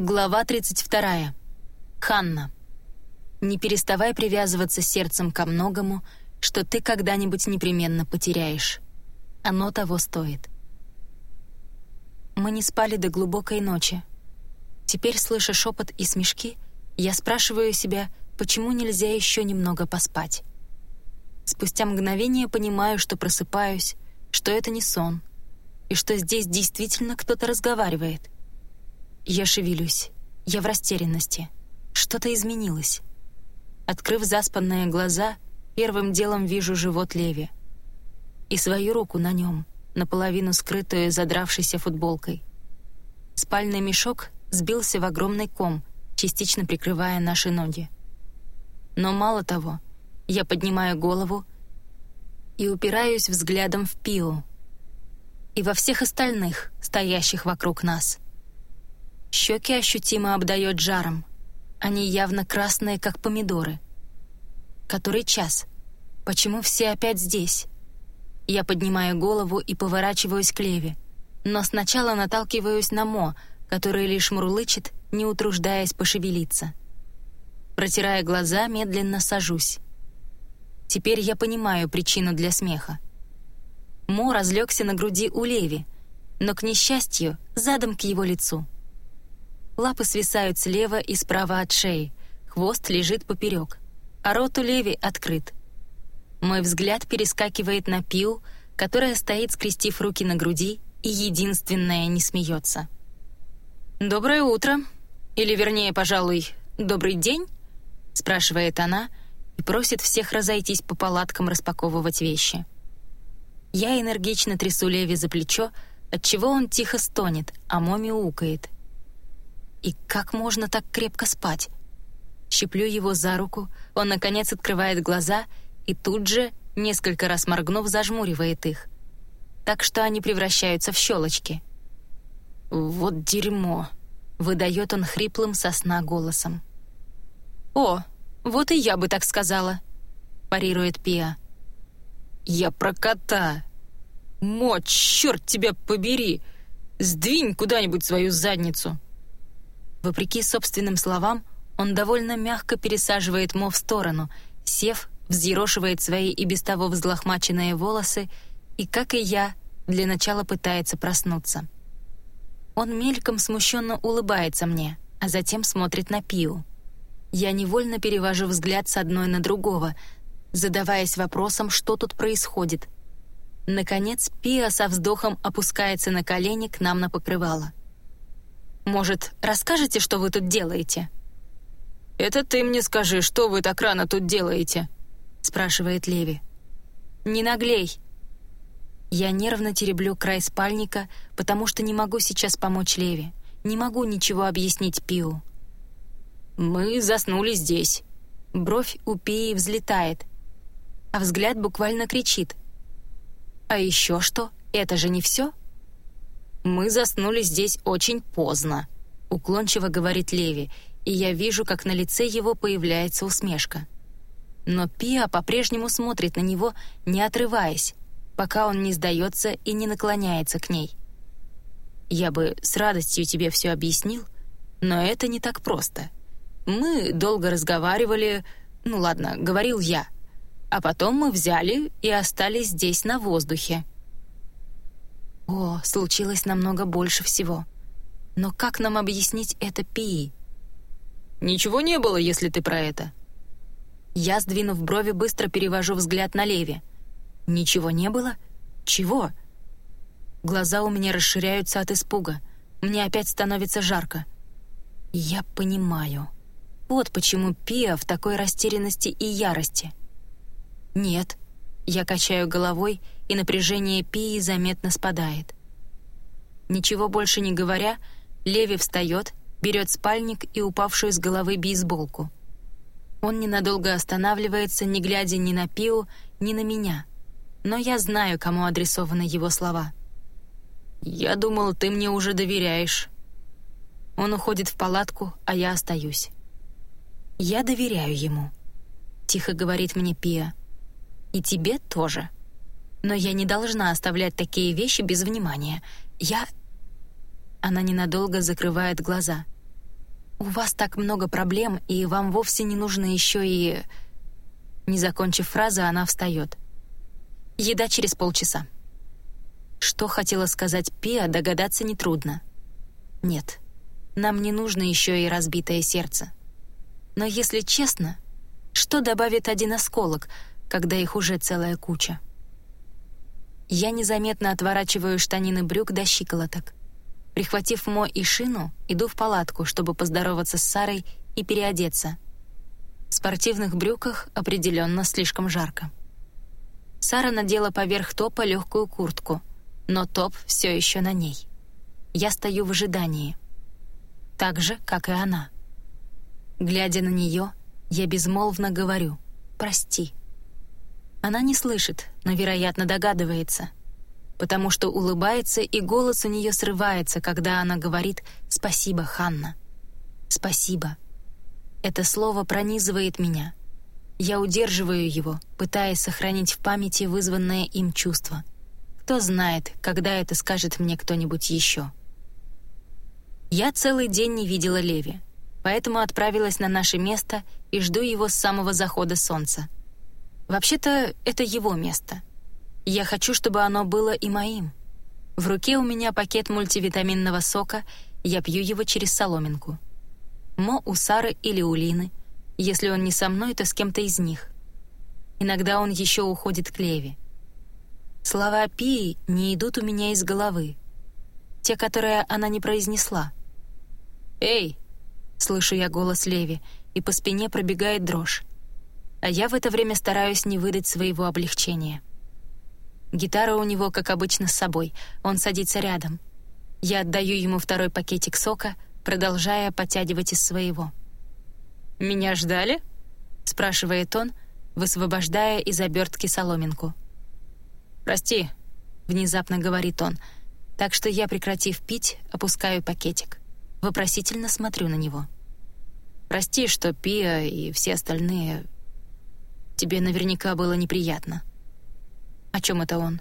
Глава 32. Ханна. Не переставай привязываться сердцем ко многому, что ты когда-нибудь непременно потеряешь. Оно того стоит. Мы не спали до глубокой ночи. Теперь, слыша шепот и смешки, я спрашиваю себя, почему нельзя еще немного поспать. Спустя мгновение понимаю, что просыпаюсь, что это не сон, и что здесь действительно кто-то разговаривает — я шевелюсь. Я в растерянности. Что-то изменилось. Открыв заспанные глаза, первым делом вижу живот Леви. И свою руку на нем, наполовину скрытую задравшейся футболкой. Спальный мешок сбился в огромный ком, частично прикрывая наши ноги. Но мало того, я поднимаю голову и упираюсь взглядом в Пио и во всех остальных, стоящих вокруг нас — Щеки ощутимо обдает жаром. Они явно красные, как помидоры. Который час? Почему все опять здесь? Я поднимаю голову и поворачиваюсь к Леве, но сначала наталкиваюсь на Мо, который лишь мурлычет, не утруждаясь пошевелиться. Протирая глаза, медленно сажусь. Теперь я понимаю причину для смеха. Мо разлегся на груди у Леви, но, к несчастью, задом к его лицу — Лапы свисают слева и справа от шеи, хвост лежит поперек, а рот у Леви открыт. Мой взгляд перескакивает на Пиу, которая стоит, скрестив руки на груди, и единственная не смеется. «Доброе утро. Или, вернее, пожалуй, добрый день?» — спрашивает она и просит всех разойтись по палаткам распаковывать вещи. Я энергично трясу Леви за плечо, отчего он тихо стонет, а Моми укает — и как можно так крепко спать? Щеплю его за руку, он, наконец, открывает глаза и тут же, несколько раз моргнув, зажмуривает их. Так что они превращаются в щелочки. «Вот дерьмо!» — выдает он хриплым сосна голосом. «О, вот и я бы так сказала!» — парирует Пиа. «Я про кота! Мо, черт тебя побери! Сдвинь куда-нибудь свою задницу!» Вопреки собственным словам, он довольно мягко пересаживает Мо в сторону, сев, взъерошивает свои и без того взлохмаченные волосы и, как и я, для начала пытается проснуться. Он мельком смущенно улыбается мне, а затем смотрит на Пиу. Я невольно перевожу взгляд с одной на другого, задаваясь вопросом, что тут происходит. Наконец, Пиа со вздохом опускается на колени к нам на покрывало. Может, расскажете, что вы тут делаете?» «Это ты мне скажи, что вы так рано тут делаете?» — спрашивает Леви. «Не наглей!» Я нервно тереблю край спальника, потому что не могу сейчас помочь Леви. Не могу ничего объяснить Пиу. «Мы заснули здесь». Бровь у Пии взлетает, а взгляд буквально кричит. «А еще что? Это же не все?» «Мы заснули здесь очень поздно», — уклончиво говорит Леви, и я вижу, как на лице его появляется усмешка. Но Пиа по-прежнему смотрит на него, не отрываясь, пока он не сдается и не наклоняется к ней. «Я бы с радостью тебе все объяснил, но это не так просто. Мы долго разговаривали, ну ладно, говорил я, а потом мы взяли и остались здесь на воздухе». О, случилось намного больше всего. Но как нам объяснить это Пии? «Ничего не было, если ты про это». Я, сдвинув брови, быстро перевожу взгляд на Леви. «Ничего не было? Чего?» Глаза у меня расширяются от испуга. Мне опять становится жарко. Я понимаю. Вот почему Пия в такой растерянности и ярости. «Нет». Я качаю головой и напряжение Пии заметно спадает. Ничего больше не говоря, Леви встает, берет спальник и упавшую с головы бейсболку. Он ненадолго останавливается, не глядя ни на Пиу, ни на меня. Но я знаю, кому адресованы его слова. «Я думал, ты мне уже доверяешь». Он уходит в палатку, а я остаюсь. «Я доверяю ему», — тихо говорит мне Пия. «И тебе тоже». Но я не должна оставлять такие вещи без внимания. Я...» Она ненадолго закрывает глаза. «У вас так много проблем, и вам вовсе не нужно еще и...» Не закончив фразы, она встает. «Еда через полчаса». Что хотела сказать Пиа, догадаться нетрудно. Нет, нам не нужно еще и разбитое сердце. Но если честно, что добавит один осколок, когда их уже целая куча? Я незаметно отворачиваю штанины брюк до щиколоток. Прихватив Мо и Шину, иду в палатку, чтобы поздороваться с Сарой и переодеться. В спортивных брюках определенно слишком жарко. Сара надела поверх топа легкую куртку, но топ все еще на ней. Я стою в ожидании. Так же, как и она. Глядя на нее, я безмолвно говорю «Прости». Она не слышит, но, вероятно, догадывается — потому что улыбается, и голос у нее срывается, когда она говорит «Спасибо, Ханна». «Спасибо». Это слово пронизывает меня. Я удерживаю его, пытаясь сохранить в памяти вызванное им чувство. Кто знает, когда это скажет мне кто-нибудь еще. Я целый день не видела Леви, поэтому отправилась на наше место и жду его с самого захода солнца. Вообще-то, это его место — я хочу, чтобы оно было и моим. В руке у меня пакет мультивитаминного сока, я пью его через соломинку. Мо у Сары или у Лины. Если он не со мной, то с кем-то из них. Иногда он еще уходит к Леви. Слова Пии не идут у меня из головы. Те, которые она не произнесла. «Эй!» — слышу я голос Леви, и по спине пробегает дрожь. А я в это время стараюсь не выдать своего облегчения. Гитара у него, как обычно, с собой. Он садится рядом. Я отдаю ему второй пакетик сока, продолжая подтягивать из своего. «Меня ждали?» — спрашивает он, высвобождая из обертки соломинку. «Прости», — внезапно говорит он, так что я, прекратив пить, опускаю пакетик. Вопросительно смотрю на него. «Прости, что Пия и все остальные... Тебе наверняка было неприятно». О чем это он?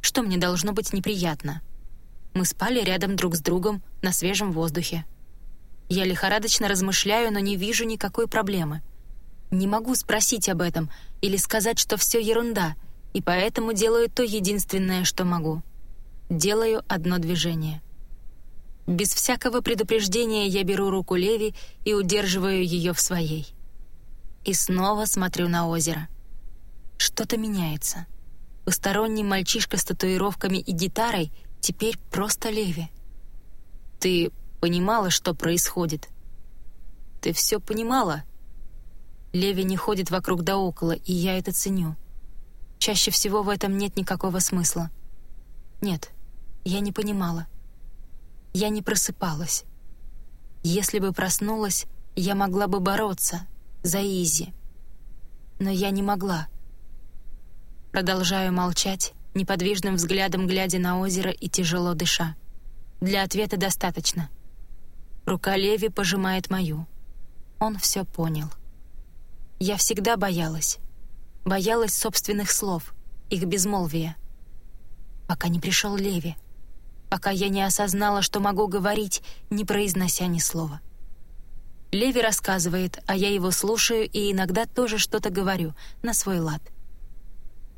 Что мне должно быть неприятно? Мы спали рядом друг с другом на свежем воздухе. Я лихорадочно размышляю, но не вижу никакой проблемы. Не могу спросить об этом или сказать, что все ерунда, и поэтому делаю то единственное, что могу. Делаю одно движение. Без всякого предупреждения я беру руку Леви и удерживаю ее в своей. И снова смотрю на озеро. Что-то меняется. Посторонний мальчишка с татуировками и гитарой теперь просто Леви. Ты понимала, что происходит? Ты все понимала? Леви не ходит вокруг да около, и я это ценю. Чаще всего в этом нет никакого смысла. Нет, я не понимала. Я не просыпалась. Если бы проснулась, я могла бы бороться за Изи. Но я не могла. Продолжаю молчать, неподвижным взглядом глядя на озеро и тяжело дыша. Для ответа достаточно. Рука Леви пожимает мою. Он все понял. Я всегда боялась. Боялась собственных слов, их безмолвия. Пока не пришел Леви. Пока я не осознала, что могу говорить, не произнося ни слова. Леви рассказывает, а я его слушаю и иногда тоже что-то говорю на свой лад —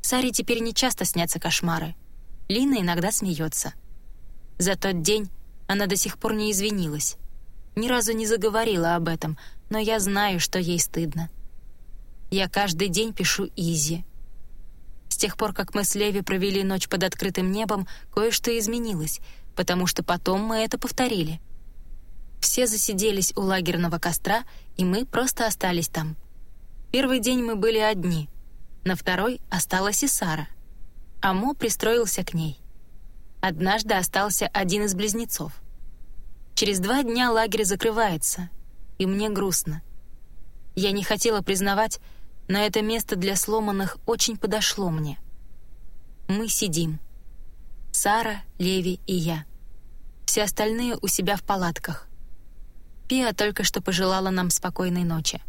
Саре теперь не часто снятся кошмары. Лина иногда смеется. За тот день она до сих пор не извинилась. Ни разу не заговорила об этом, но я знаю, что ей стыдно. Я каждый день пишу Изи. С тех пор, как мы с Леви провели ночь под открытым небом, кое-что изменилось, потому что потом мы это повторили. Все засиделись у лагерного костра, и мы просто остались там. Первый день мы были одни — на второй осталась и Сара. а Мо пристроился к ней. Однажды остался один из близнецов. Через два дня лагерь закрывается, и мне грустно. Я не хотела признавать, но это место для сломанных очень подошло мне. Мы сидим. Сара, Леви и я. Все остальные у себя в палатках. Пиа только что пожелала нам спокойной ночи.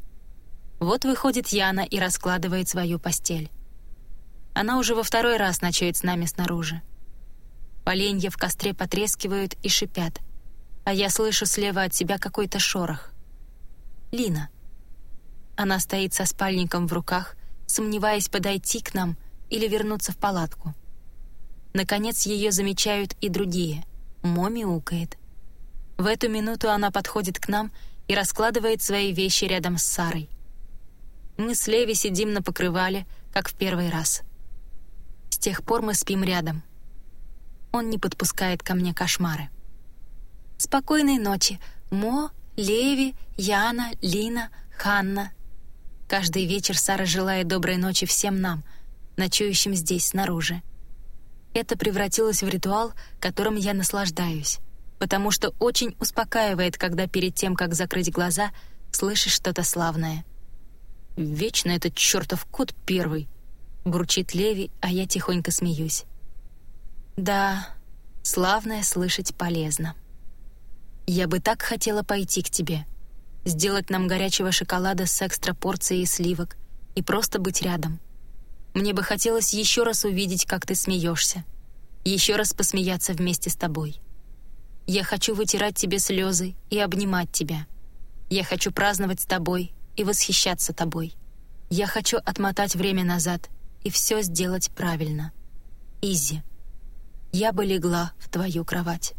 Вот выходит Яна и раскладывает свою постель. Она уже во второй раз ночует с нами снаружи. Поленья в костре потрескивают и шипят, а я слышу слева от себя какой-то шорох. Лина. Она стоит со спальником в руках, сомневаясь подойти к нам или вернуться в палатку. Наконец ее замечают и другие. Моми укает. В эту минуту она подходит к нам и раскладывает свои вещи рядом с Сарой. Мы с Леви сидим на покрывале, как в первый раз. С тех пор мы спим рядом. Он не подпускает ко мне кошмары. «Спокойной ночи, Мо, Леви, Яна, Лина, Ханна». Каждый вечер Сара желает доброй ночи всем нам, ночующим здесь, снаружи. Это превратилось в ритуал, которым я наслаждаюсь, потому что очень успокаивает, когда перед тем, как закрыть глаза, слышишь что-то славное. «Вечно этот чертов кот первый», — бурчит Леви, а я тихонько смеюсь. «Да, славное слышать полезно. Я бы так хотела пойти к тебе, сделать нам горячего шоколада с экстра порцией сливок и просто быть рядом. Мне бы хотелось еще раз увидеть, как ты смеешься, еще раз посмеяться вместе с тобой. Я хочу вытирать тебе слезы и обнимать тебя. Я хочу праздновать с тобой и восхищаться тобой. Я хочу отмотать время назад и все сделать правильно. Изи, я бы легла в твою кровать.